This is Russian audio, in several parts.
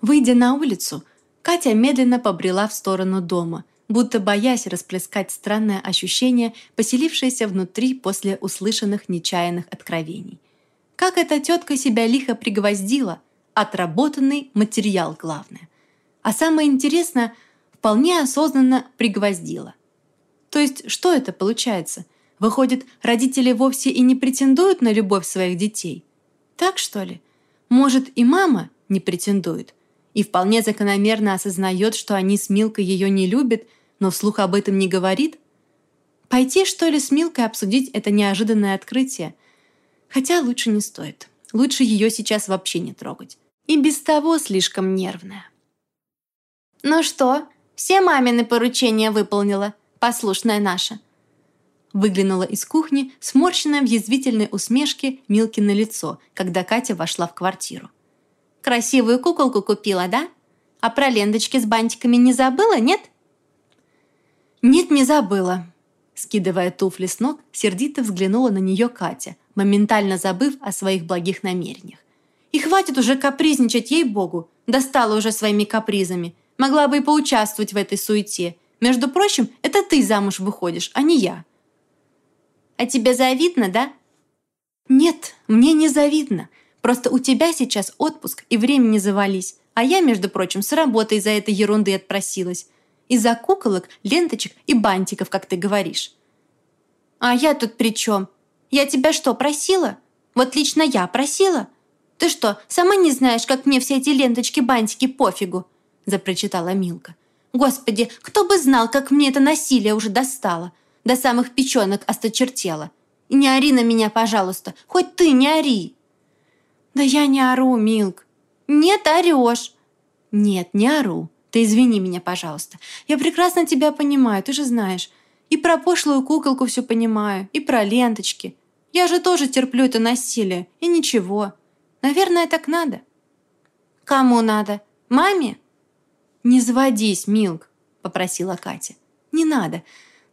Выйдя на улицу, Катя медленно побрела в сторону дома, будто боясь расплескать странное ощущение, поселившееся внутри после услышанных нечаянных откровений. Как эта тетка себя лихо пригвоздила, отработанный материал главное. А самое интересное, вполне осознанно пригвоздила. То есть, что это получается? Выходит, родители вовсе и не претендуют на любовь своих детей? Так что ли? Может, и мама не претендует? И вполне закономерно осознает, что они с Милкой ее не любят, но вслух об этом не говорит? Пойти, что ли, с Милкой обсудить это неожиданное открытие? Хотя лучше не стоит. Лучше ее сейчас вообще не трогать. И без того слишком нервная. «Ну что, все мамины поручения выполнила, послушная наша?» Выглянула из кухни, сморщенная в язвительной усмешке Милки на лицо, когда Катя вошла в квартиру. «Красивую куколку купила, да? А про ленточки с бантиками не забыла, нет?» «Нет, не забыла», Скидывая туфли с ног, сердито взглянула на нее Катя, моментально забыв о своих благих намерениях. «И хватит уже капризничать, ей-богу! Достала уже своими капризами. Могла бы и поучаствовать в этой суете. Между прочим, это ты замуж выходишь, а не я». «А тебе завидно, да?» «Нет, мне не завидно. Просто у тебя сейчас отпуск и времени завались, а я, между прочим, с работы из-за этой ерунды отпросилась. Из-за куколок, ленточек и бантиков, как ты говоришь». «А я тут при чем? Я тебя что, просила? Вот лично я просила? Ты что, сама не знаешь, как мне все эти ленточки-бантики пофигу?» запрочитала Милка. «Господи, кто бы знал, как мне это насилие уже достало. До самых печенок осточертело. Не ори на меня, пожалуйста, хоть ты не ори!» «Да я не ору, Милк!» «Нет, орешь!» «Нет, не ору. Ты извини меня, пожалуйста. Я прекрасно тебя понимаю, ты же знаешь. И про пошлую куколку все понимаю, и про ленточки. Я же тоже терплю это насилие, и ничего. Наверное, так надо». «Кому надо? Маме?» «Не заводись, Милк», — попросила Катя. «Не надо.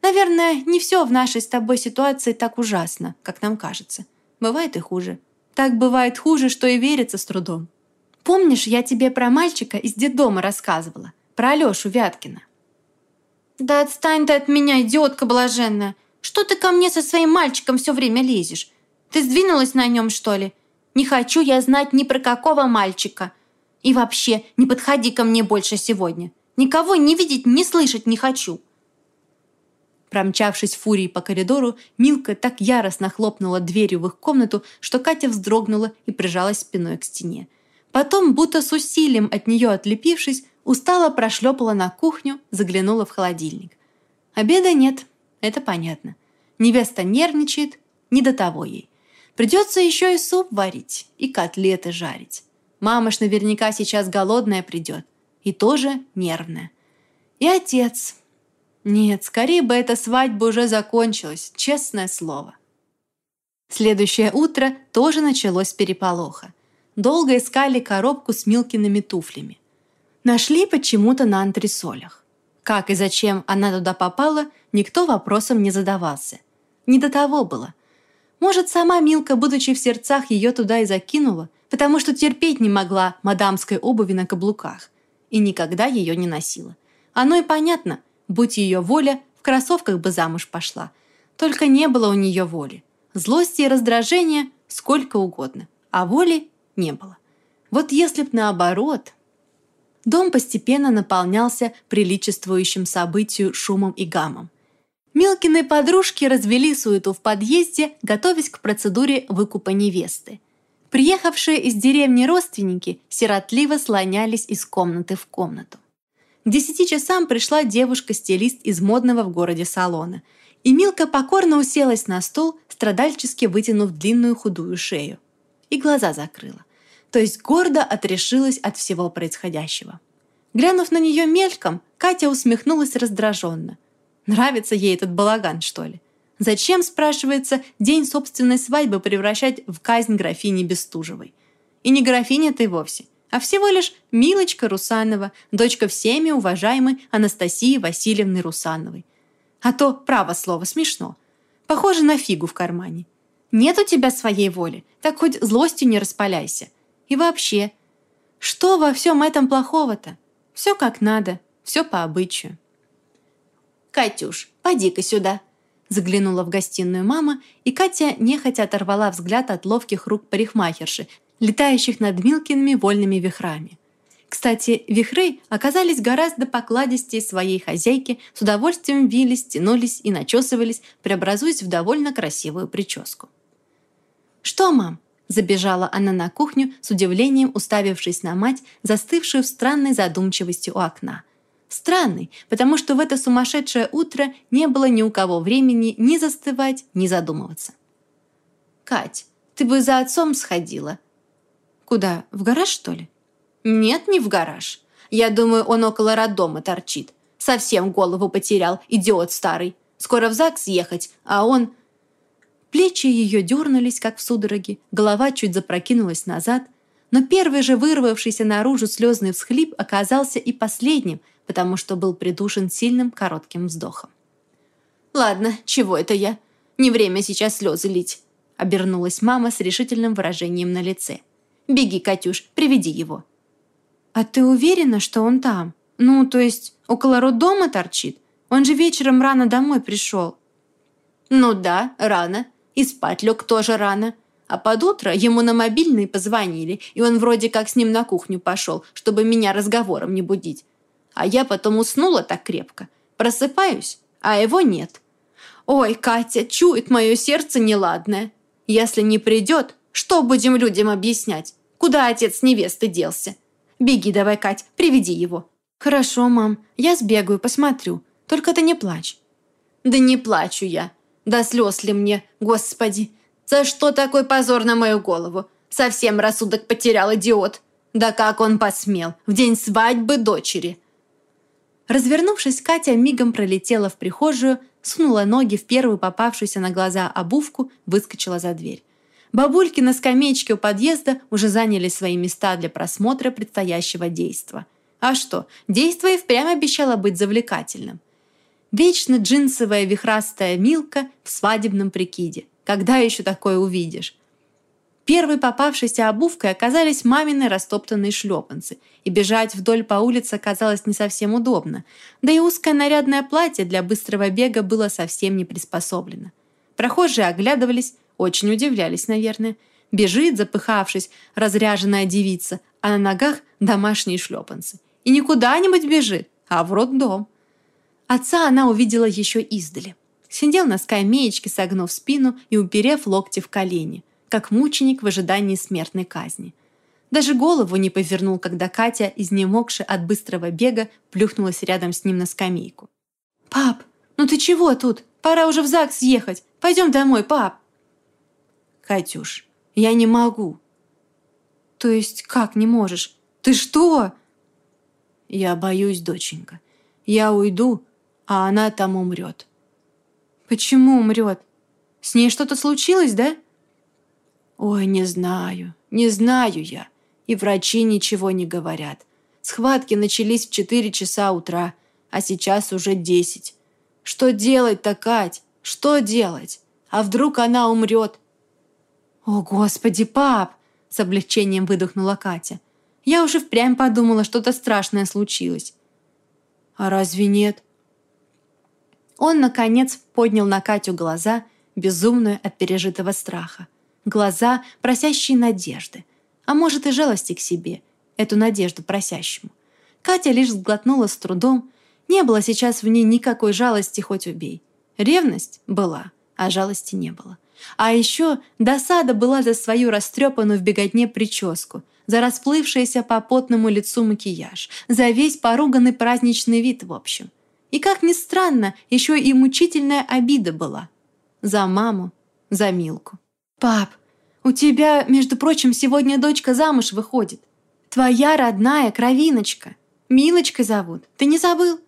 Наверное, не все в нашей с тобой ситуации так ужасно, как нам кажется. Бывает и хуже. Так бывает хуже, что и верится с трудом. Помнишь, я тебе про мальчика из детдома рассказывала? Про Алешу Вяткина?» «Да отстань ты от меня, идиотка блаженная! Что ты ко мне со своим мальчиком все время лезешь? Ты сдвинулась на нем, что ли? Не хочу я знать ни про какого мальчика. И вообще, не подходи ко мне больше сегодня. Никого не видеть, не слышать не хочу». Промчавшись фурией по коридору, Милка так яростно хлопнула дверью в их комнату, что Катя вздрогнула и прижалась спиной к стене. Потом, будто с усилием от нее отлепившись, устало прошлепала на кухню, заглянула в холодильник. Обеда нет, это понятно. Невеста нервничает, не до того ей. Придется еще и суп варить, и котлеты жарить. Мама ж наверняка сейчас голодная придет. И тоже нервная. И отец. Нет, скорее бы эта свадьба уже закончилась, честное слово. Следующее утро тоже началось с переполоха. Долго искали коробку с Милкиными туфлями. Нашли почему-то на антресолях. Как и зачем она туда попала, никто вопросом не задавался. Не до того было. Может, сама Милка, будучи в сердцах, ее туда и закинула, потому что терпеть не могла мадамской обуви на каблуках и никогда ее не носила. Оно и понятно, будь ее воля, в кроссовках бы замуж пошла. Только не было у нее воли. Злости и раздражения сколько угодно, а воли не было. Вот если б наоборот... Дом постепенно наполнялся приличествующим событию шумом и гамом. Мелкины подружки развели суету в подъезде, готовясь к процедуре выкупа невесты. Приехавшие из деревни родственники сиротливо слонялись из комнаты в комнату. К десяти часам пришла девушка-стилист из модного в городе салона, и Милка покорно уселась на стол, страдальчески вытянув длинную худую шею. И глаза закрыла. То есть гордо отрешилась от всего происходящего. Глянув на нее мельком, Катя усмехнулась раздраженно. Нравится ей этот балаган, что ли? Зачем, спрашивается, день собственной свадьбы превращать в казнь графини Бестужевой? И не графиня ты вовсе, а всего лишь Милочка Русанова, дочка всеми уважаемой Анастасии Васильевны Русановой. А то, право слово, смешно. Похоже на фигу в кармане. Нет у тебя своей воли, так хоть злостью не распаляйся. И вообще, Что во всем этом плохого-то? Все как надо, все по обычаю. «Катюш, поди-ка сюда!» Заглянула в гостиную мама, и Катя нехотя оторвала взгляд от ловких рук парикмахерши, летающих над Милкиными вольными вихрами. Кстати, вихры оказались гораздо покладистее своей хозяйки, с удовольствием вились, тянулись и начесывались, преобразуясь в довольно красивую прическу. «Что, мам?» – забежала она на кухню, с удивлением уставившись на мать, застывшую в странной задумчивости у окна. Странный, потому что в это сумасшедшее утро не было ни у кого времени ни застывать, ни задумываться. «Кать, ты бы за отцом сходила». «Куда? В гараж, что ли?» «Нет, не в гараж. Я думаю, он около роддома торчит. Совсем голову потерял, идиот старый. Скоро в ЗАГС ехать, а он...» Плечи ее дернулись, как в судороге, голова чуть запрокинулась назад, но первый же вырвавшийся наружу слезный всхлип оказался и последним, потому что был придушен сильным коротким вздохом. «Ладно, чего это я? Не время сейчас слезы лить», — обернулась мама с решительным выражением на лице. «Беги, Катюш, приведи его». «А ты уверена, что он там? Ну, то есть, около роддома торчит? Он же вечером рано домой пришел». «Ну да, рано. И спать лег тоже рано. А под утро ему на мобильный позвонили, и он вроде как с ним на кухню пошел, чтобы меня разговором не будить. А я потом уснула так крепко. Просыпаюсь, а его нет. Ой, Катя, чует мое сердце неладное. Если не придет, что будем людям объяснять? Куда отец невесты делся?» Беги давай, Кать, приведи его». «Хорошо, мам, я сбегаю, посмотрю. Только ты не плачь». «Да не плачу я. Да слез ли мне, господи? За что такой позор на мою голову? Совсем рассудок потерял идиот. Да как он посмел? В день свадьбы дочери». Развернувшись, Катя мигом пролетела в прихожую, сунула ноги в первую попавшуюся на глаза обувку, выскочила за дверь. Бабульки на скамеечке у подъезда уже заняли свои места для просмотра предстоящего действа. А что, действо и впрямь обещало быть завлекательным. Вечно джинсовая вихрастая Милка в свадебном прикиде. Когда еще такое увидишь? Первой попавшейся обувкой оказались мамины растоптанные шлепанцы, и бежать вдоль по улице оказалось не совсем удобно, да и узкое нарядное платье для быстрого бега было совсем не приспособлено. Прохожие оглядывались, очень удивлялись, наверное. Бежит, запыхавшись, разряженная девица, а на ногах домашние шлепанцы. И не куда-нибудь бежит, а в роддом. Отца она увидела еще издали. Сидел на скамеечке, согнув спину и уперев локти в колени, как мученик в ожидании смертной казни. Даже голову не повернул, когда Катя, изнемогши от быстрого бега, плюхнулась рядом с ним на скамейку. «Пап, ну ты чего тут? Пора уже в ЗАГС ехать. Пойдем домой, пап!» «Катюш, я не могу». «То есть как не можешь? Ты что?» «Я боюсь, доченька. Я уйду, а она там умрет». «Почему умрет? С ней что-то случилось, да?» «Ой, не знаю, не знаю я. И врачи ничего не говорят. Схватки начались в четыре часа утра, а сейчас уже десять. Что делать-то, Кать? Что делать? А вдруг она умрет, «О, Господи, пап!» – с облегчением выдохнула Катя. «Я уже впрямь подумала, что-то страшное случилось». «А разве нет?» Он, наконец, поднял на Катю глаза, безумные от пережитого страха. Глаза, просящие надежды. А может, и жалости к себе, эту надежду просящему. Катя лишь сглотнула с трудом. Не было сейчас в ней никакой жалости, хоть убей. Ревность была, а жалости не было. А еще досада была за свою растрепанную в беготне прическу, за расплывшийся по потному лицу макияж, за весь поруганный праздничный вид в общем. И, как ни странно, еще и мучительная обида была. За маму, за Милку. «Пап, у тебя, между прочим, сегодня дочка замуж выходит. Твоя родная кровиночка. Милочкой зовут. Ты не забыл?»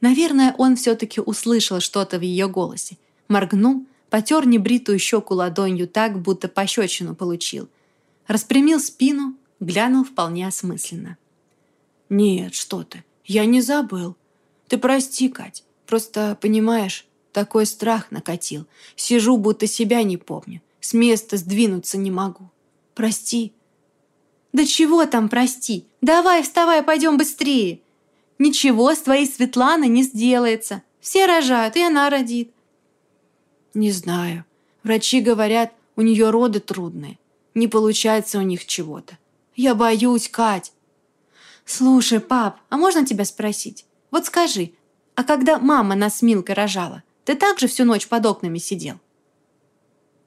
Наверное, он все-таки услышал что-то в ее голосе. Моргнул, потер небритую щеку ладонью так, будто пощечину получил. Распрямил спину, глянул вполне осмысленно. «Нет, что ты, я не забыл. Ты прости, Кать, просто, понимаешь, такой страх накатил. Сижу, будто себя не помню. С места сдвинуться не могу. Прости». «Да чего там, прости? Давай, вставай, пойдем быстрее!» «Ничего с твоей Светланой не сделается. Все рожают, и она родит». «Не знаю. Врачи говорят, у нее роды трудные. Не получается у них чего-то. Я боюсь, Кать». «Слушай, пап, а можно тебя спросить? Вот скажи, а когда мама нас с Милкой рожала, ты также всю ночь под окнами сидел?»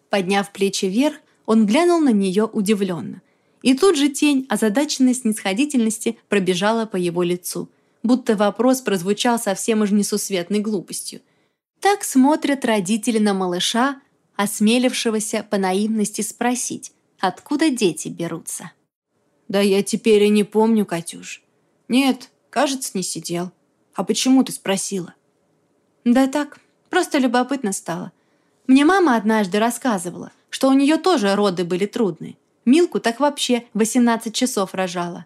Подняв плечи вверх, он глянул на нее удивленно. И тут же тень озадаченной снисходительности пробежала по его лицу, будто вопрос прозвучал совсем уж несусветной глупостью. Так смотрят родители на малыша, осмелившегося по наивности спросить, откуда дети берутся. «Да я теперь и не помню, Катюш. Нет, кажется, не сидел. А почему ты спросила?» «Да так, просто любопытно стало. Мне мама однажды рассказывала, что у нее тоже роды были трудные. Милку так вообще 18 часов рожала.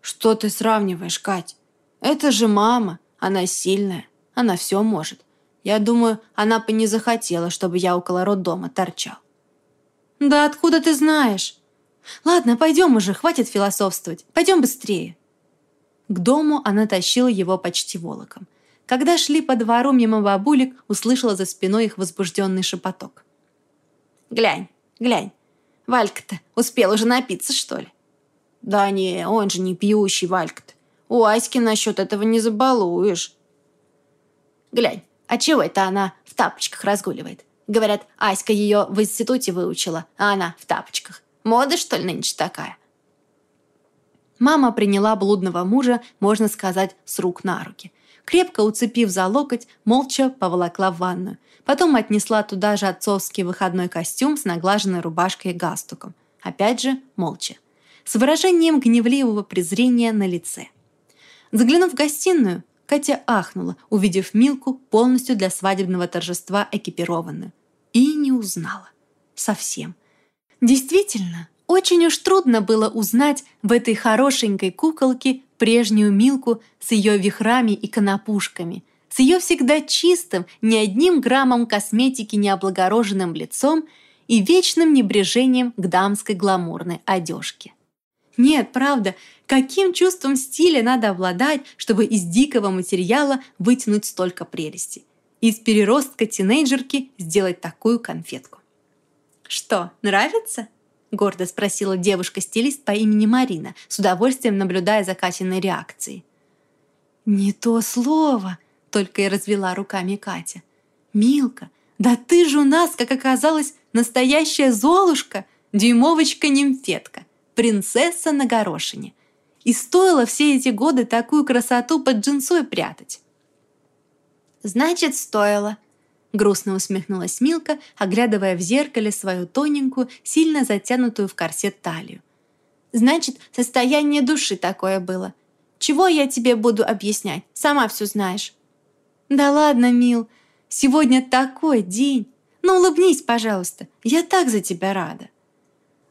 «Что ты сравниваешь, Кать? Это же мама, она сильная, она все может. Я думаю, она бы не захотела, чтобы я около роддома торчал». «Да откуда ты знаешь?» «Ладно, пойдем уже, хватит философствовать. Пойдем быстрее». К дому она тащила его почти волоком. Когда шли по двору мимо бабулек, услышала за спиной их возбужденный шепоток. «Глянь, глянь, Валька-то успел уже напиться, что ли?» «Да не, он же не пьющий, Валька-то. У Аськи насчет этого не забалуешь». «Глянь, а чего это она в тапочках разгуливает? Говорят, Аська ее в институте выучила, а она в тапочках. Мода, что ли, нынче такая?» Мама приняла блудного мужа, можно сказать, с рук на руки – крепко уцепив за локоть, молча поволокла в ванную. Потом отнесла туда же отцовский выходной костюм с наглаженной рубашкой и галстуком. Опять же, молча. С выражением гневливого презрения на лице. Заглянув в гостиную, Катя ахнула, увидев Милку полностью для свадебного торжества экипированную. И не узнала. Совсем. Действительно, очень уж трудно было узнать в этой хорошенькой куколке прежнюю Милку с ее вихрами и конопушками, с ее всегда чистым, ни одним граммом косметики не облагороженным лицом и вечным небрежением к дамской гламурной одежке. Нет, правда, каким чувством стиля надо обладать, чтобы из дикого материала вытянуть столько прелести? Из переростка тинейджерки сделать такую конфетку. Что, нравится? — гордо спросила девушка-стилист по имени Марина, с удовольствием наблюдая за Катиной реакцией. «Не то слово!» — только и развела руками Катя. «Милка, да ты же у нас, как оказалось, настоящая Золушка, дюймовочка-нимфетка, принцесса на горошине. И стоило все эти годы такую красоту под джинсой прятать». «Значит, стоило», Грустно усмехнулась Милка, оглядывая в зеркале свою тоненькую, сильно затянутую в корсет талию. «Значит, состояние души такое было. Чего я тебе буду объяснять? Сама все знаешь». «Да ладно, Мил, сегодня такой день. Ну, улыбнись, пожалуйста, я так за тебя рада».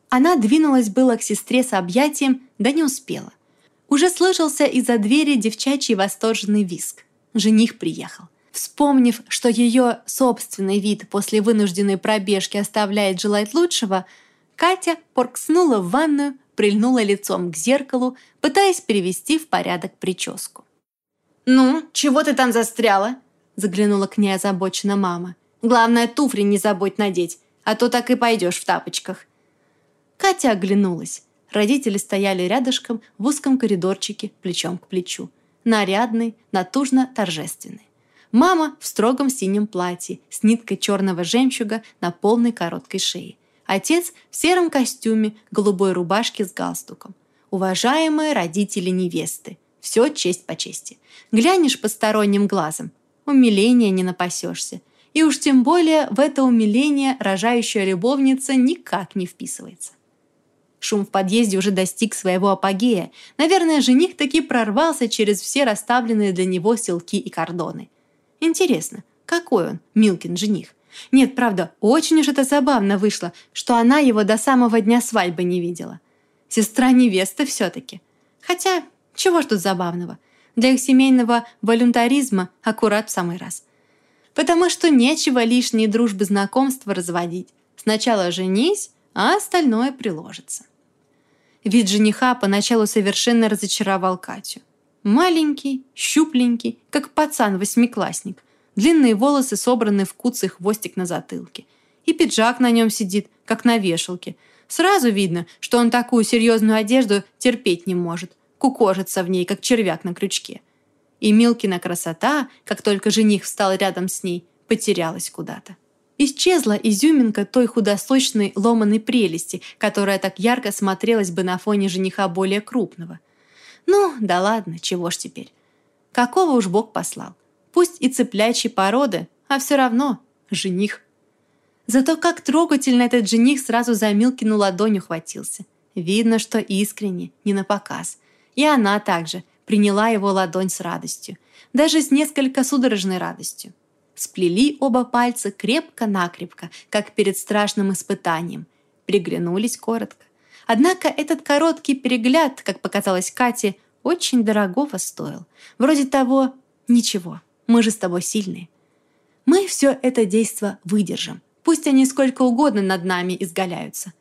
Она двинулась было к сестре с объятием, да не успела. Уже слышался из-за двери девчачий восторженный виск. Жених приехал. Вспомнив, что ее собственный вид после вынужденной пробежки оставляет желать лучшего, Катя поркснула в ванную, прильнула лицом к зеркалу, пытаясь привести в порядок прическу. «Ну, чего ты там застряла?» заглянула к ней озабочена мама. «Главное, туфли не забудь надеть, а то так и пойдешь в тапочках». Катя оглянулась. Родители стояли рядышком в узком коридорчике, плечом к плечу. Нарядный, натужно торжественный. Мама в строгом синем платье с ниткой черного жемчуга на полной короткой шее. Отец в сером костюме, голубой рубашке с галстуком. Уважаемые родители невесты. Все честь по чести. Глянешь посторонним глазом. Умиления не напасешься. И уж тем более в это умиление рожающая любовница никак не вписывается. Шум в подъезде уже достиг своего апогея. Наверное, жених таки прорвался через все расставленные для него селки и кордоны. Интересно, какой он, Милкин жених? Нет, правда, очень уж это забавно вышло, что она его до самого дня свадьбы не видела. Сестра невесты все-таки. Хотя, чего ж тут забавного? Для их семейного волюнтаризма аккурат в самый раз. Потому что нечего лишние дружбы знакомства разводить. Сначала женись, а остальное приложится. Вид жениха поначалу совершенно разочаровал Катю. Маленький, щупленький, как пацан-восьмиклассник. Длинные волосы собраны в куцый хвостик на затылке. И пиджак на нем сидит, как на вешалке. Сразу видно, что он такую серьезную одежду терпеть не может. Кукожится в ней, как червяк на крючке. И Милкина красота, как только жених встал рядом с ней, потерялась куда-то. Исчезла изюминка той худосочной ломаной прелести, которая так ярко смотрелась бы на фоне жениха более крупного – ну, да ладно, чего ж теперь. Какого уж Бог послал. Пусть и цыплячьей породы, а все равно жених. Зато как трогательно этот жених сразу за Милкину ладонь ухватился. Видно, что искренне, не на показ. И она также приняла его ладонь с радостью. Даже с несколько судорожной радостью. Сплели оба пальца крепко-накрепко, как перед страшным испытанием. Приглянулись коротко. Однако этот короткий перегляд, как показалось Кате, очень дорогого стоил. Вроде того «Ничего, мы же с тобой сильные». Мы все это действо выдержим. Пусть они сколько угодно над нами изгаляются.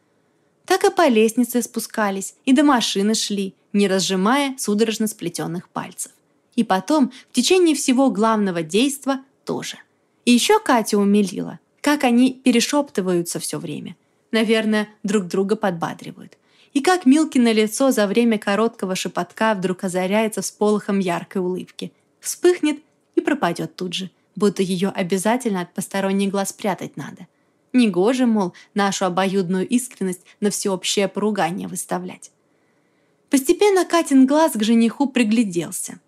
Так и по лестнице спускались, и до машины шли, не разжимая судорожно сплетенных пальцев. И потом, в течение всего главного действа тоже. И еще Катя умилила, как они перешептываются все время – Наверное, друг друга подбадривают. И как Милкино лицо за время короткого шепотка вдруг озаряется всполохом яркой улыбки. Вспыхнет и пропадет тут же, будто ее обязательно от посторонних глаз прятать надо. Негоже, мол, нашу обоюдную искренность на всеобщее поругание выставлять. Постепенно Катин глаз к жениху пригляделся.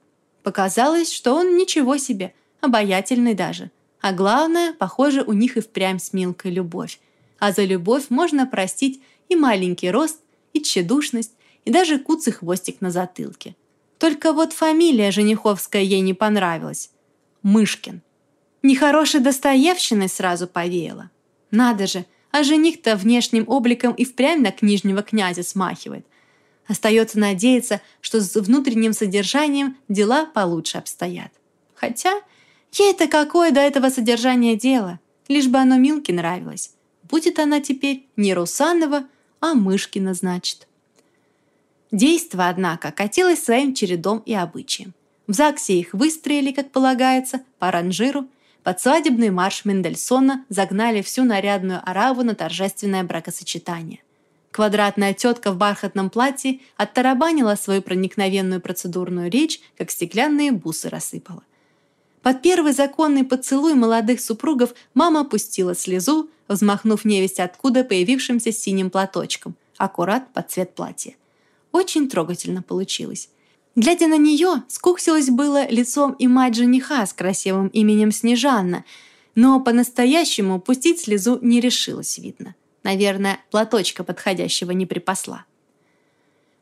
Показалось, что он ничего себе, обаятельный даже. А главное, похоже, у них и впрямь с Милкой любовь а за любовь можно простить и маленький рост, и тщедушность, и даже куцый хвостик на затылке. Только вот фамилия жениховская ей не понравилась. Мышкин. Нехорошей достоевщиной сразу повеяло. Надо же, а жених-то внешним обликом и впрямь на книжнего князя смахивает. Остается надеяться, что с внутренним содержанием дела получше обстоят. Хотя, ей-то какое до этого содержания дело, лишь бы оно Милке нравилось. Будет она теперь не Русанова, а Мышкина, значит. Действо, однако, катилось своим чередом и обычаем. В ЗАГСе их выстроили, как полагается, по ранжиру. Под свадебный марш Мендельсона загнали всю нарядную ораву на торжественное бракосочетание. Квадратная тетка в бархатном платье оттарабанила свою проникновенную процедурную речь, как стеклянные бусы рассыпала. Под первый законный поцелуй молодых супругов мама пустила слезу, взмахнув невесть откуда появившимся синим платочком, аккурат под цвет платья. Очень трогательно получилось. Глядя на нее, скуксилось было лицом и мать жениха с красивым именем Снежанна, но по-настоящему пустить слезу не решилась, видно. Наверное, платочка подходящего не припасла.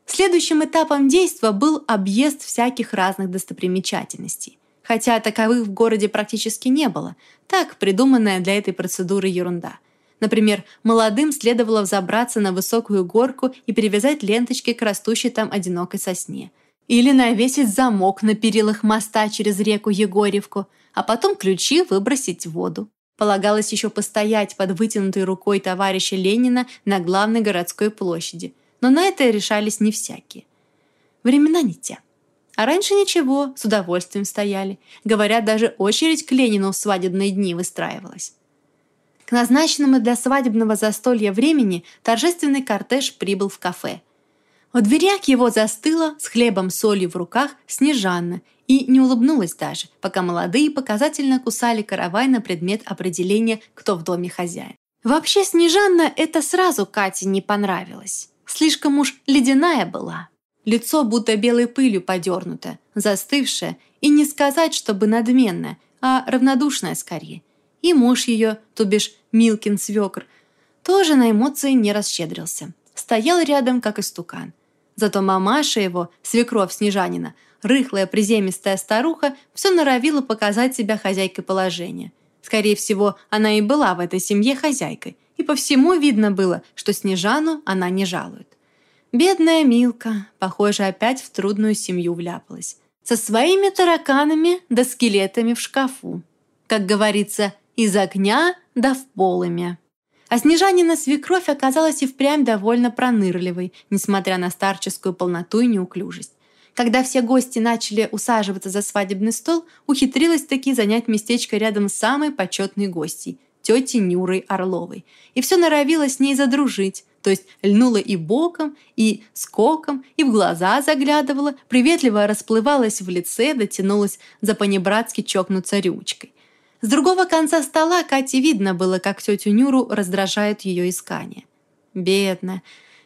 Следующим этапом действа был объезд всяких разных достопримечательностей – хотя таковых в городе практически не было. Так, придуманная для этой процедуры ерунда. Например, молодым следовало взобраться на высокую горку и привязать ленточки к растущей там одинокой сосне. Или навесить замок на перилах моста через реку Егорьевку, а потом ключи выбросить в воду. Полагалось еще постоять под вытянутой рукой товарища Ленина на главной городской площади. Но на это решались не всякие. Времена не те. А раньше ничего, с удовольствием стояли. Говорят, даже очередь к Ленину в свадебные дни выстраивалась. К назначенному для свадебного застолья времени торжественный кортеж прибыл в кафе. У дверях его застыла с хлебом солью в руках Снежанна и не улыбнулась даже, пока молодые показательно кусали каравай на предмет определения, кто в доме хозяин. Вообще Снежанна это сразу Кате не понравилось. Слишком уж ледяная была. Лицо будто белой пылью подернуто, застывшее, и не сказать, чтобы надменное, а равнодушное скорее. И муж ее, то бишь Милкин свекр, тоже на эмоции не расщедрился. Стоял рядом, как истукан. Зато мамаша его, свекровь Снежанина, рыхлая приземистая старуха, все норовила показать себя хозяйкой положения. Скорее всего, она и была в этой семье хозяйкой, и по всему видно было, что Снежану она не жалует. Бедная Милка, похоже, опять в трудную семью вляпалась. Со своими тараканами да скелетами в шкафу. Как говорится, из огня да в полыми. А Снежанина свекровь оказалась и впрямь довольно пронырливой, несмотря на старческую полноту и неуклюжесть. Когда все гости начали усаживаться за свадебный стол, ухитрилась таки занять местечко рядом с самой почетной гостьей – тетей Нюрой Орловой. И все норовило с ней задружить, то есть льнула и боком, и скоком, и в глаза заглядывала, приветливо расплывалась в лице, дотянулась за понебратски чокнуться рюмочкой. С другого конца стола Кате видно было, как тетю Нюру раздражает ее искание. Бедная,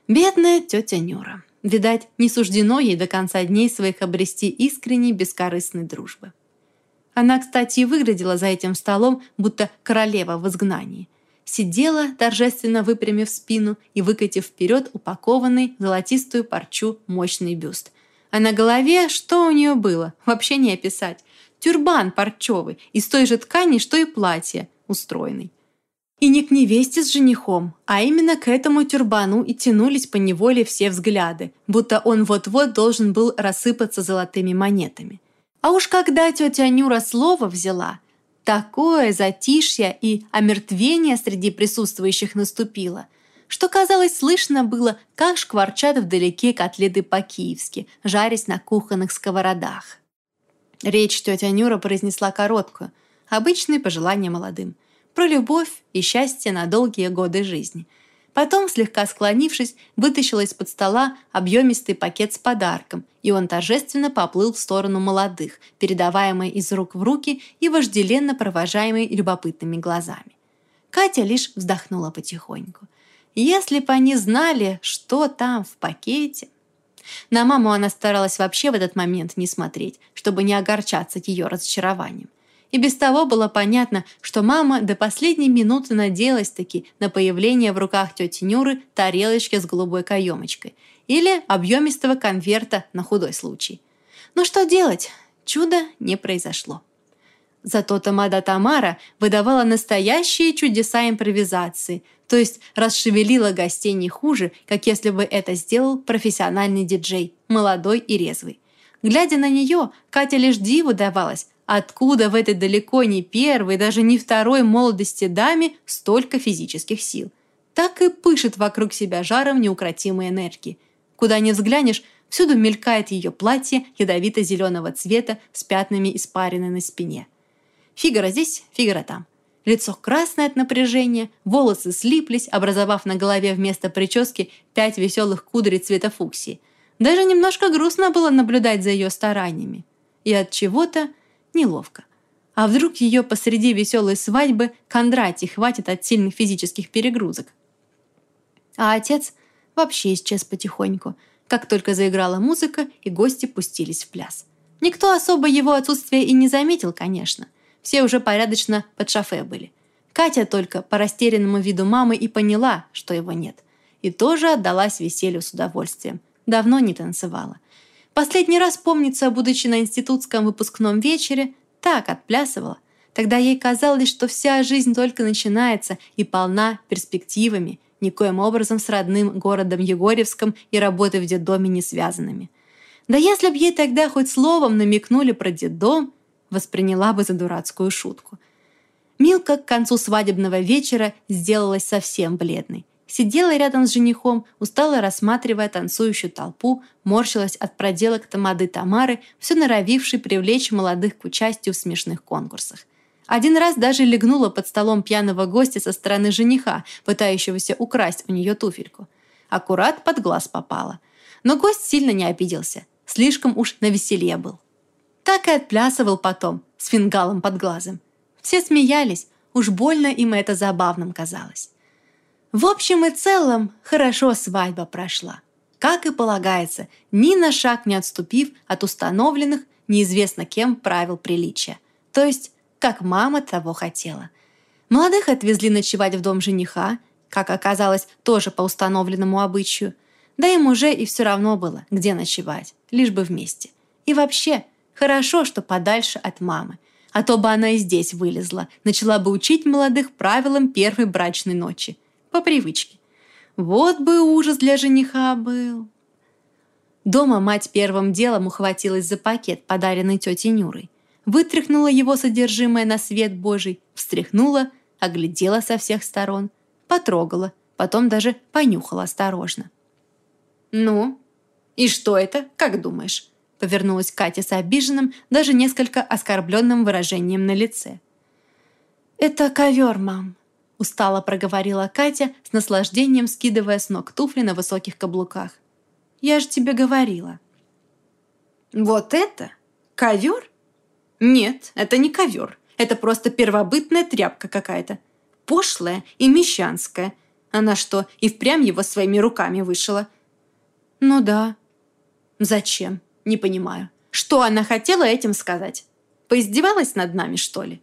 бедная тетя Нюра. Видать, не суждено ей до конца дней своих обрести искренней бескорыстной дружбы. Она, кстати, и выглядела за этим столом, будто королева в изгнании. Сидела, торжественно выпрямив спину и выкатив вперед упакованный золотистую парчу мощный бюст. А на голове что у нее было? Вообще не описать. Тюрбан парчевый, из той же ткани, что и платье, устроенный. И не к невесте с женихом, а именно к этому тюрбану и тянулись по неволе все взгляды, будто он вот-вот должен был рассыпаться золотыми монетами. А уж когда тетя Нюра слово взяла, такое затишье и омертвение среди присутствующих наступило, что, казалось, слышно было, как шкварчат вдалеке котлеты по-киевски, жарясь на кухонных сковородах. Речь тетя Нюра произнесла короткую, обычные пожелания молодым, про любовь и счастье на долгие годы жизни. Потом, слегка склонившись, вытащила из-под стола объемистый пакет с подарком, и он торжественно поплыл в сторону молодых, передаваемый из рук в руки и вожделенно провожаемый любопытными глазами. Катя лишь вздохнула потихоньку. Если бы они знали, что там в пакете... На маму она старалась вообще в этот момент не смотреть, чтобы не огорчаться ее разочарованием. И без того было понятно, что мама до последней минуты надеялась-таки на появление в руках тети Нюры тарелочки с голубой каемочкой или объемистого конверта на худой случай. Но что делать? Чудо не произошло. Зато Тамада Тамара выдавала настоящие чудеса импровизации, то есть расшевелила гостей не хуже, как если бы это сделал профессиональный диджей, молодой и резвый. Глядя на нее, Катя лишь диву давалась, откуда в этой далеко не первой, даже не второй молодости даме столько физических сил. Так и пышет вокруг себя жаром неукротимой энергии. Куда ни взглянешь, всюду мелькает ее платье ядовито-зеленого цвета с пятнами испарины на спине. Фигаро здесь, Фигаро там. Лицо красное от напряжения, волосы слиплись, образовав на голове вместо прически пять веселых кудрей цвета фуксии. Даже немножко грустно было наблюдать за ее стараниями. И отчего-то неловко. А вдруг ее посреди веселой свадьбы Кондратий хватит от сильных физических перегрузок? А отец вообще исчез потихоньку, как только заиграла музыка и гости пустились в пляс. Никто особо его отсутствия и не заметил, конечно – все уже порядочно под шофе были. Катя только по растерянному виду мамы и поняла, что его нет. И тоже отдалась веселью с удовольствием. Давно не танцевала. Последний раз, помнится, будучи на институтском выпускном вечере, так отплясывала. Тогда ей казалось, что вся жизнь только начинается и полна перспективами, никоим образом с родным городом Егорьевском и работой в детдоме не связанными. Да если б ей тогда хоть словом намекнули про детдом, восприняла бы за дурацкую шутку. Милка к концу свадебного вечера сделалась совсем бледной. Сидела рядом с женихом, устало рассматривая танцующую толпу, морщилась от проделок тамады Тамары, все норовившей привлечь молодых к участию в смешных конкурсах. Один раз даже легнула под столом пьяного гостя со стороны жениха, пытающегося украсть у нее туфельку. Аккурат под глаз попала. Но гость сильно не обиделся. Слишком уж на веселье был. Так и отплясывал потом, с фингалом под глазом. Все смеялись, уж больно им это забавным казалось. В общем и целом, хорошо свадьба прошла. Как и полагается, ни на шаг не отступив от установленных неизвестно кем правил приличия. То есть, как мама того хотела. Молодых отвезли ночевать в дом жениха, как оказалось, тоже по установленному обычаю. Да им уже и все равно было, где ночевать, лишь бы вместе. И вообще, Хорошо, что подальше от мамы. А то бы она и здесь вылезла, начала бы учить молодых правилам первой брачной ночи. По привычке. Вот бы ужас для жениха был. Дома мать первым делом ухватилась за пакет, подаренный тетей Нюрой. Вытряхнула его содержимое на свет Божий, встряхнула, оглядела со всех сторон. потрогала, потом даже понюхала осторожно. «Ну, и что это, как думаешь?» Повернулась Катя с обиженным, даже несколько оскорбленным выражением на лице. «Это ковер, мам», – устало проговорила Катя, с наслаждением скидывая с ног туфли на высоких каблуках. «Я же тебе говорила». «Вот это? Ковер?» «Нет, это не ковер. Это просто первобытная тряпка какая-то. Пошлая и мещанская. Она что, и впрямь его своими руками вышила?» «Ну да». «Зачем?» Не понимаю. Что она хотела этим сказать? Поиздевалась над нами, что ли?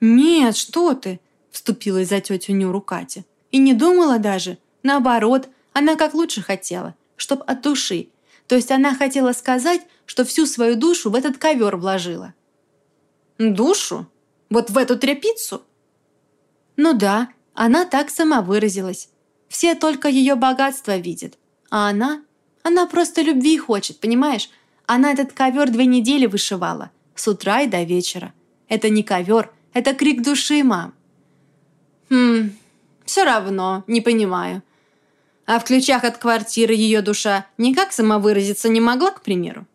«Нет, что ты!» – вступилась за тетю Нюру Катя. «И не думала даже. Наоборот, она как лучше хотела, чтоб от души. То есть она хотела сказать, что всю свою душу в этот ковер вложила». «Душу? Вот в эту тряпицу?» «Ну да, она так сама выразилась. Все только ее богатство видят, а она она просто любви хочет, понимаешь? Она этот ковер две недели вышивала. С утра и до вечера. Это не ковер, это крик души, мам. Хм, все равно, не понимаю. А в ключах от квартиры ее душа никак самовыразиться не могла, к примеру?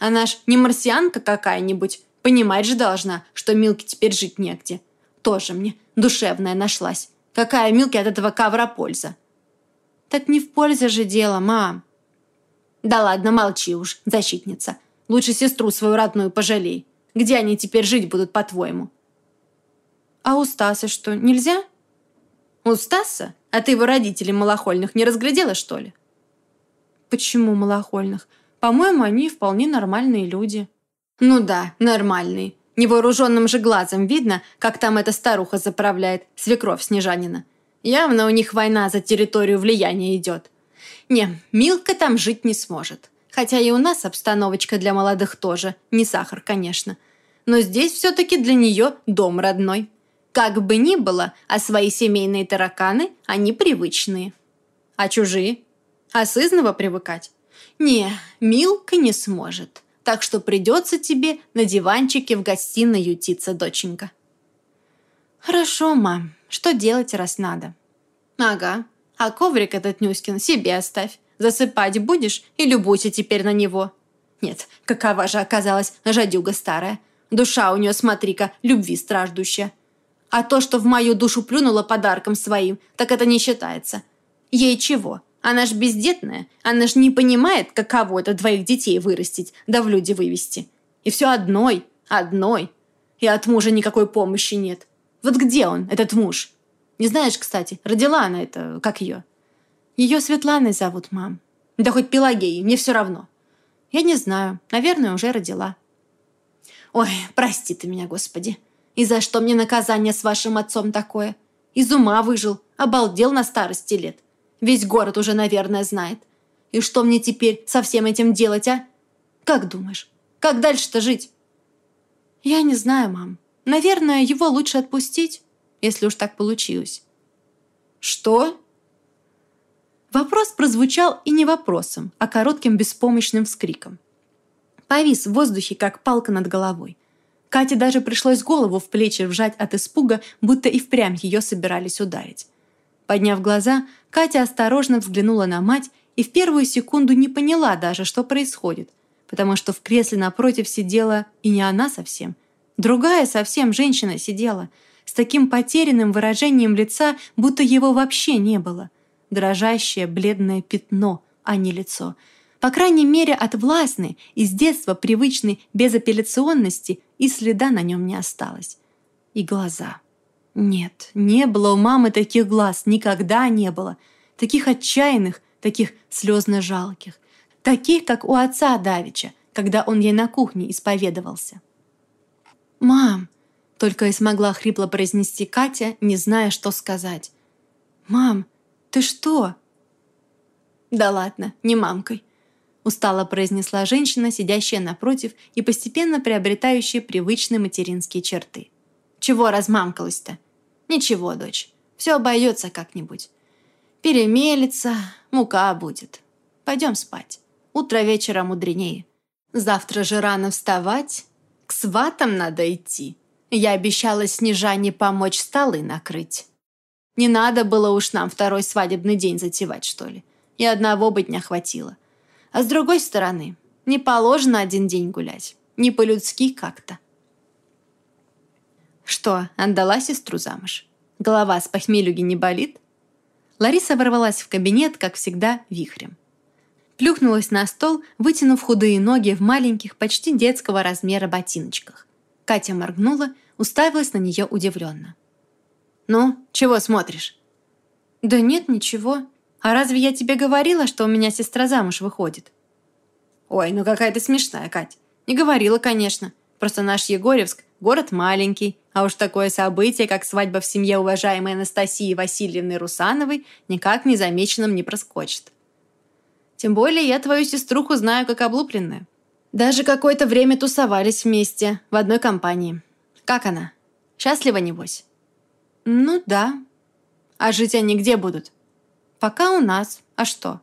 Она ж не марсианка какая-нибудь. Понимать же должна, что Милке теперь жить негде. Тоже мне душевная нашлась. Какая Милке от этого ковра польза? Так не в пользе же дело, мам. Да ладно, молчи уж, защитница. Лучше сестру свою родную пожалей. Где они теперь жить будут, по-твоему? А у Стаса что, нельзя? У Стаса? А ты его родителей малохольных не разглядела, что ли? Почему малохольных? По-моему, они вполне нормальные люди. Ну да, нормальные. Невооруженным же глазом видно, как там эта старуха заправляет, свекровь Снежанина. Явно у них война за территорию влияния идет. Не, Милка там жить не сможет. Хотя и у нас обстановочка для молодых тоже. Не сахар, конечно. Но здесь все-таки для нее дом родной. Как бы ни было, а свои семейные тараканы, они привычные. А чужие? А сызново привыкать? Не, Милка не сможет. Так что придется тебе на диванчике в гостиной ютиться, доченька. Хорошо, мам. Что делать, раз надо? Ага. А коврик этот Нюськин себе оставь. Засыпать будешь и любуйся теперь на него. Нет, какова же оказалась жадюга старая. Душа у нее, смотри-ка, любви страждущая. А то, что в мою душу плюнула подарком своим, так это не считается. Ей чего? Она ж бездетная. Она ж не понимает, каково это двоих детей вырастить, да в люди вывести. И все одной, одной. И от мужа никакой помощи нет. Вот где он, этот муж? Не знаешь, кстати, родила она это, как ее? Ее Светланой зовут, мам. Да хоть Пелагеей, мне все равно. Я не знаю, наверное, уже родила. Ой, прости ты меня, Господи. И за что мне наказание с вашим отцом такое? Из ума выжил, обалдел на старости лет. Весь город уже, наверное, знает. И что мне теперь со всем этим делать, а? Как думаешь, как дальше-то жить? Я не знаю, мам. Наверное, его лучше отпустить если уж так получилось. «Что?» Вопрос прозвучал и не вопросом, а коротким беспомощным вскриком. Повис в воздухе, как палка над головой. Кате даже пришлось голову в плечи вжать от испуга, будто и впрямь ее собирались ударить. Подняв глаза, Катя осторожно взглянула на мать и в первую секунду не поняла даже, что происходит, потому что в кресле напротив сидела и не она совсем. Другая совсем женщина сидела – с таким потерянным выражением лица, будто его вообще не было. Дрожащее бледное пятно, а не лицо. По крайней мере, от властной, из детства привычной безапелляционности и следа на нем не осталось. И глаза. Нет, не было у мамы таких глаз, никогда не было. Таких отчаянных, таких слезно жалких. Таких, как у отца Давича, когда он ей на кухне исповедовался. «Мам, только и смогла хрипло произнести Катя, не зная, что сказать. «Мам, ты что?» «Да ладно, не мамкой», — устало произнесла женщина, сидящая напротив и постепенно приобретающая привычные материнские черты. «Чего размамкалась-то? Ничего, дочь, все обойдется как-нибудь. Перемелится, мука будет. Пойдем спать. Утро вечера мудренее. Завтра же рано вставать, к сватам надо идти». Я обещала Снежане помочь столы накрыть. Не надо было уж нам второй свадебный день затевать, что ли. И одного быть не хватило. А с другой стороны, не положено один день гулять. Не по-людски как-то. Что, отдала сестру замуж? Голова с похмелюги не болит? Лариса ворвалась в кабинет, как всегда, вихрем. Плюхнулась на стол, вытянув худые ноги в маленьких, почти детского размера ботиночках. Катя моргнула, уставилась на нее удивленно. «Ну, чего смотришь?» «Да нет, ничего. А разве я тебе говорила, что у меня сестра замуж выходит?» «Ой, ну какая ты смешная, Кать. Не говорила, конечно. Просто наш Егорьевск – город маленький, а уж такое событие, как свадьба в семье уважаемой Анастасии Васильевны Русановой, никак незамеченным не проскочит. Тем более я твою сеструху знаю как облупленную. Даже какое-то время тусовались вместе, в одной компании. Как она? Счастлива, небось?» «Ну да. А жить они где будут?» «Пока у нас. А что?»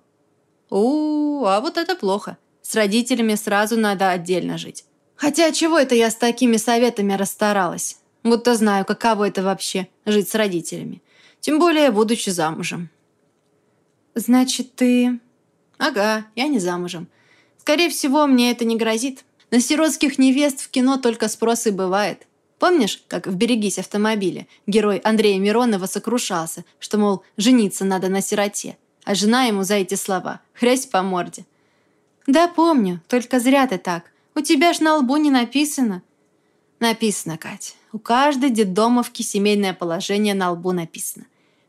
«У, а вот это плохо. С родителями сразу надо отдельно жить. Хотя чего это я с такими советами расстаралась? Будто знаю, каково это вообще – жить с родителями. Тем более, будучи замужем». «Значит, ты...» «Ага, я не замужем. Скорее всего, мне это не грозит. На сиротских невест в кино только спрос и бывает. Помнишь, как в «Берегись автомобиля» герой Андрея Миронова сокрушался, что, мол, жениться надо на сироте, а жена ему за эти слова хрясь по морде. «Да помню, только зря ты так. У тебя ж на лбу не написано». «Написано, Кать. У каждой детдомовки семейное положение на лбу написано.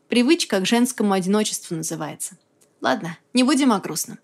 Привычка к женскому одиночеству называется. Ладно, не будем о грустном.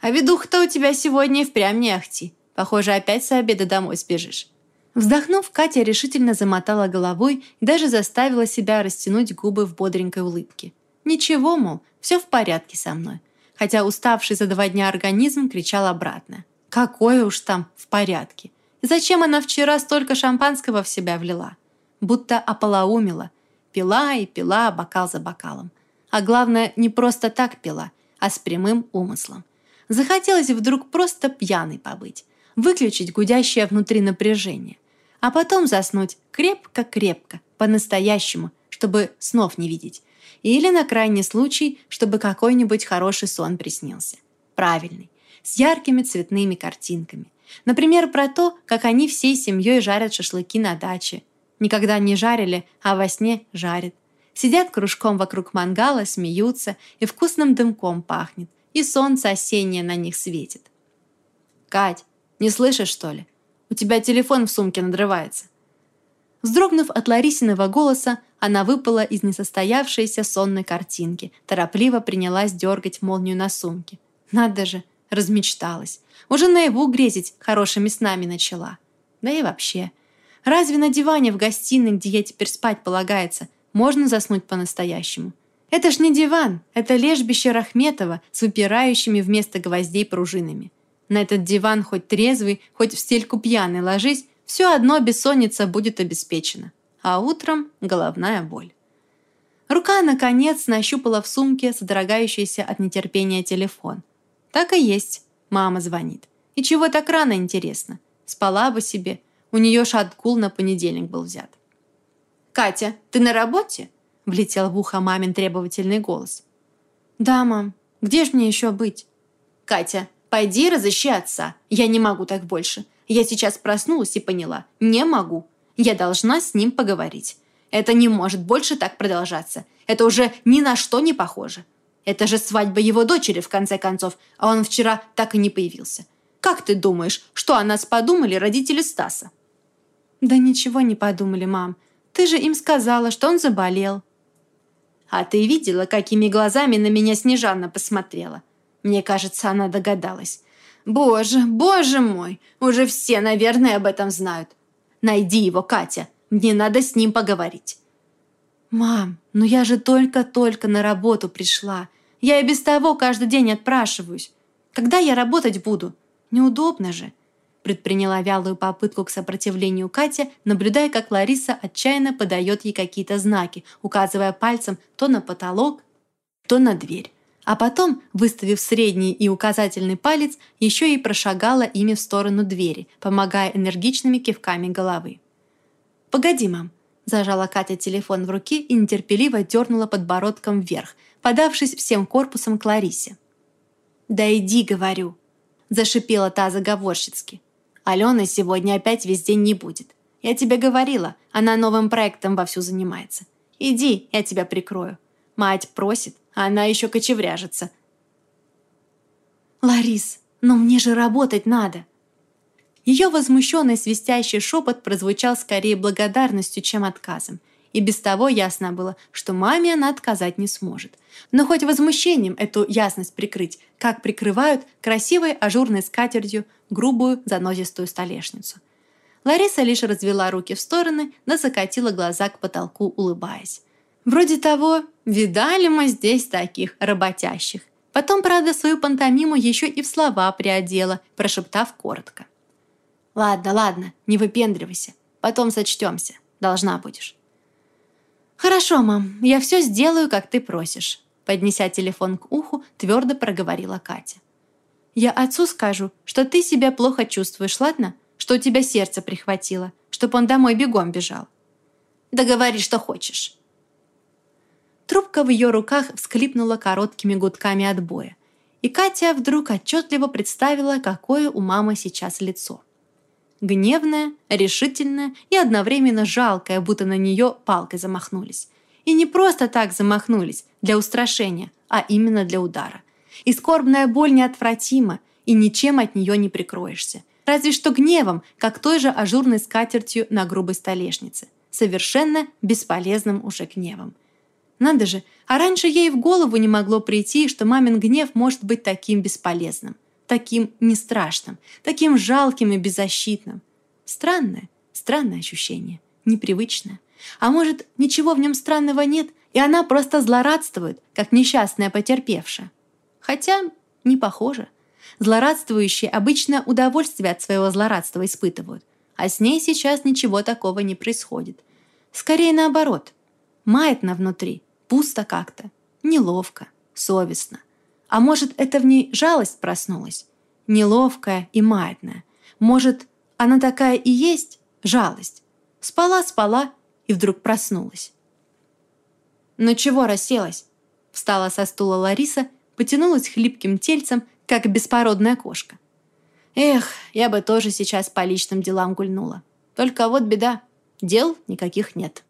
А ведуха-то у тебя сегодня и впрямь не ахти. Похоже, опять с обеда домой сбежишь». Вздохнув, Катя решительно замотала головой и даже заставила себя растянуть губы в бодренькой улыбке. «Ничего, мол, все в порядке со мной». Хотя уставший за два дня организм кричал обратно. «Какое уж там в порядке!» И зачем она вчера столько шампанского в себя влила? Будто ополоумила. Пила и пила бокал за бокалом. А главное, не просто так пила, а с прямым умыслом. Захотелось вдруг просто пьяной побыть, выключить гудящее внутри напряжение а потом заснуть крепко-крепко, по-настоящему, чтобы снов не видеть. Или на крайний случай, чтобы какой-нибудь хороший сон приснился. Правильный, с яркими цветными картинками. Например, про то, как они всей семьей жарят шашлыки на даче. Никогда не жарили, а во сне жарят. Сидят кружком вокруг мангала, смеются, и вкусным дымком пахнет, и солнце осеннее на них светит. «Кать, не слышишь, что ли? У тебя телефон в сумке надрывается». Вздрогнув от Ларисиного голоса, она выпала из несостоявшейся сонной картинки, торопливо принялась дергать молнию на сумке. Надо же, размечталась. Уже наяву грезить хорошими снами начала. Да и вообще. Разве на диване в гостиной, где ей теперь спать полагается, можно заснуть по-настоящему? Это ж не диван, это лежбище Рахметова с выпирающими вместо гвоздей пружинами. На этот диван хоть трезвый, хоть в стельку пьяный ложись, все одно бессонница будет обеспечена. А утром головная боль. Рука, наконец, нащупала в сумке содрогающийся от нетерпения телефон. Так и есть. Мама звонит. И чего так рано, интересно? Спала бы себе. У нее шаткул на понедельник был взят. «Катя, ты на работе?» Влетел в ухо мамин требовательный голос. «Да, мам. Где ж мне еще быть?» «Катя, Пойди разыщи отца. Я не могу так больше. Я сейчас проснулась и поняла. Не могу. Я должна с ним поговорить. Это не может больше так продолжаться. Это уже ни на что не похоже. Это же свадьба его дочери, в конце концов, а он вчера так и не появился. Как ты думаешь, что о нас подумали родители Стаса?» «Да ничего не подумали, мам. Ты же им сказала, что он заболел». «А ты видела, какими глазами на меня Снежанна посмотрела? Мне кажется, она догадалась. «Боже, боже мой! Уже все, наверное, об этом знают. Найди его, Катя. Мне надо с ним поговорить». «Мам, ну я же только-только на работу пришла. Я и без того каждый день отпрашиваюсь. Когда я работать буду? Неудобно же». Предприняла вялую попытку к сопротивлению Катя, наблюдая, как Лариса отчаянно подает ей какие-то знаки, указывая пальцем то на потолок, то на дверь а потом, выставив средний и указательный палец, еще и прошагала ими в сторону двери, помогая энергичными кивками головы. «Погоди, мам, Зажала Катя телефон в руке и нетерпеливо дернула подбородком вверх, подавшись всем корпусом к Ларисе. «Да иди, говорю», – зашипела та заговорщицки. «Алена сегодня опять весь день не будет. Я тебе говорила, она новым проектом вовсю занимается. Иди, я тебя прикрою. Мать просит, она еще кочевряжется». «Ларис, но мне же работать надо!» Ее возмущенный свистящий шепот прозвучал скорее благодарностью, чем отказом. И без того ясно было, что маме она отказать не сможет. Но хоть возмущением эту ясность прикрыть, как прикрывают красивой ажурной скатертью грубую занозистую столешницу. Лариса лишь развела руки в стороны, да закатила глаза к потолку, улыбаясь. Вроде того, видали мы здесь таких работящих. Потом, правда, свою пантомиму еще и в слова приодела, прошептав коротко. «Ладно, ладно, не выпендривайся. Потом сочтемся. Должна будешь». «Хорошо, мам, я все сделаю, как ты просишь», поднеся телефон к уху, твердо проговорила Катя. «Я отцу скажу, что ты себя плохо чувствуешь, ладно? Что у тебя сердце прихватило, чтоб он домой бегом бежал». «Да говори, что хочешь». Трубка в ее руках всклипнула короткими гудками отбоя, и Катя вдруг отчетливо представила, какое у мамы сейчас лицо – Гневная, решительная и одновременно жалкая, будто на нее палкой замахнулись. И не просто так замахнулись, для устрашения, а именно для удара. И скорбная боль неотвратима, и ничем от нее не прикроешься. Разве что гневом, как той же ажурной скатертью на грубой столешнице. Совершенно бесполезным уже гневом. Надо же, а раньше ей в голову не могло прийти, что мамин гнев может быть таким бесполезным таким не страшным, таким жалким и беззащитным. Странное, странное ощущение, непривычное. А может, ничего в нем странного нет, и она просто злорадствует, как несчастная потерпевшая. Хотя не похоже. Злорадствующие обычно удовольствие от своего злорадства испытывают, а с ней сейчас ничего такого не происходит. Скорее наоборот. Маятно внутри, пусто как-то, неловко, совестно. А может, это в ней жалость проснулась? Неловкая и маятная. Может, она такая и есть? Жалость. Спала-спала и вдруг проснулась. «Ну чего расселась?» Встала со стула Лариса, потянулась хлипким тельцем, как беспородная кошка. «Эх, я бы тоже сейчас по личным делам гульнула. Только вот беда, дел никаких нет».